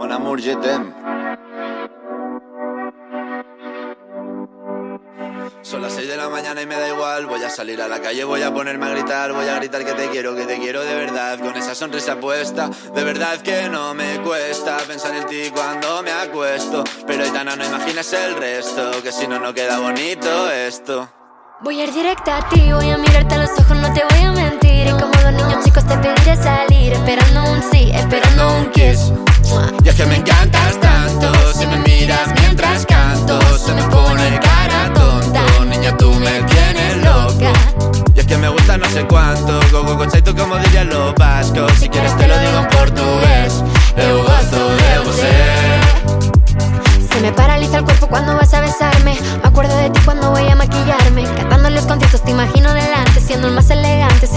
Mon amour. Son las 6 de la mañana y me da igual. Voy a salir a la calle, voy a ponerme a gritar. Voy a gritar que te quiero, que te quiero de verdad. Con esa sonrisa puesta, de verdad que no me cuesta pensar en ti cuando me acuesto. Pero Aitana, no imaginas el resto, que si no, no queda bonito esto. Voy a ir directa a ti, voy a mirarte a los ojos, no te voy a mentir. Y como dos niños chicos te pediré salir, esperando un sí, esperando un kiss. Y es que me encantas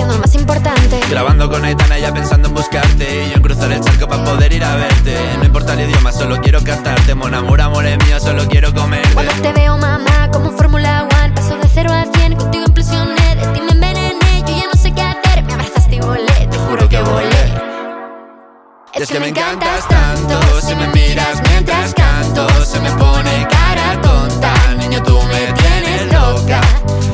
siendo el más importante. Grabando con Aitana ya pensando en buscarte. Y yo en cruzar el charco para poder ir a verte. No importa el idioma, solo quiero cantarte. Mon amor, amor es mío, solo quiero comerte. Cuando te veo, mamá, como Fórmula One, paso de cero a cien, contigo impresioné, de ti me envenené, yo ya no sé qué hacer, me abrazaste y volé, te juro que volé. Y es que me encantas tanto. Si me miras mientras canto Se me pone cara tonta. Niño, tú me tienes loca.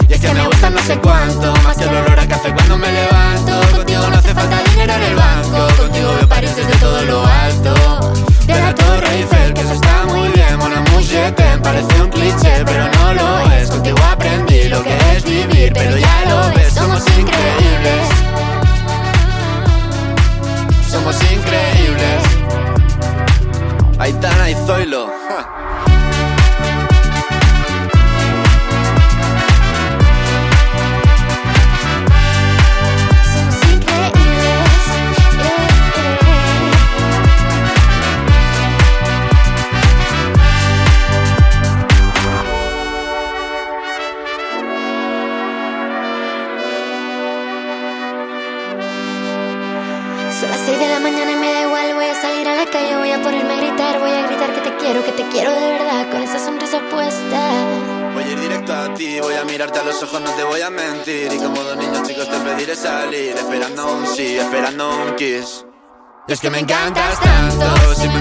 Y es que me gusta no sé cuánto Más que a café cuando me levanto. Contigo no hace falta dinero en el banco. Contigo veo París desde todo lo alto. De la Torre Eiffel, que eso está muy bien. Mon amour, je t'aime, parece un cliché Pero no lo es, contigo aprendí lo que es vivir Pero ya lo ves, somos increíbles. Somos increíbles. Aitana y Zoilo. 6 de la mañana y me da igual, voy a salir a la calle, voy a ponerme a gritar, voy a gritar que te quiero, que te quiero de verdad, con esa sonrisa puesta. Voy a ir directo a ti, voy a mirarte a los ojos, no te voy a mentir. Y como dos niños chicos te pediré salir, esperando un sí, esperando un kiss. Es que me encantas tanto, si me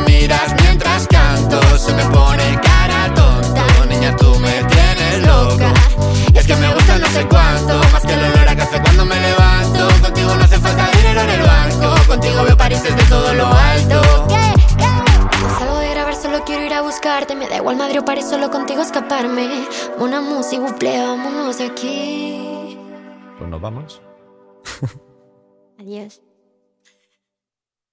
buscarte, me da igual Madrid o París, solo contigo escaparme. Una música, buple, vámonos de aquí. Pues nos vamos. Adiós.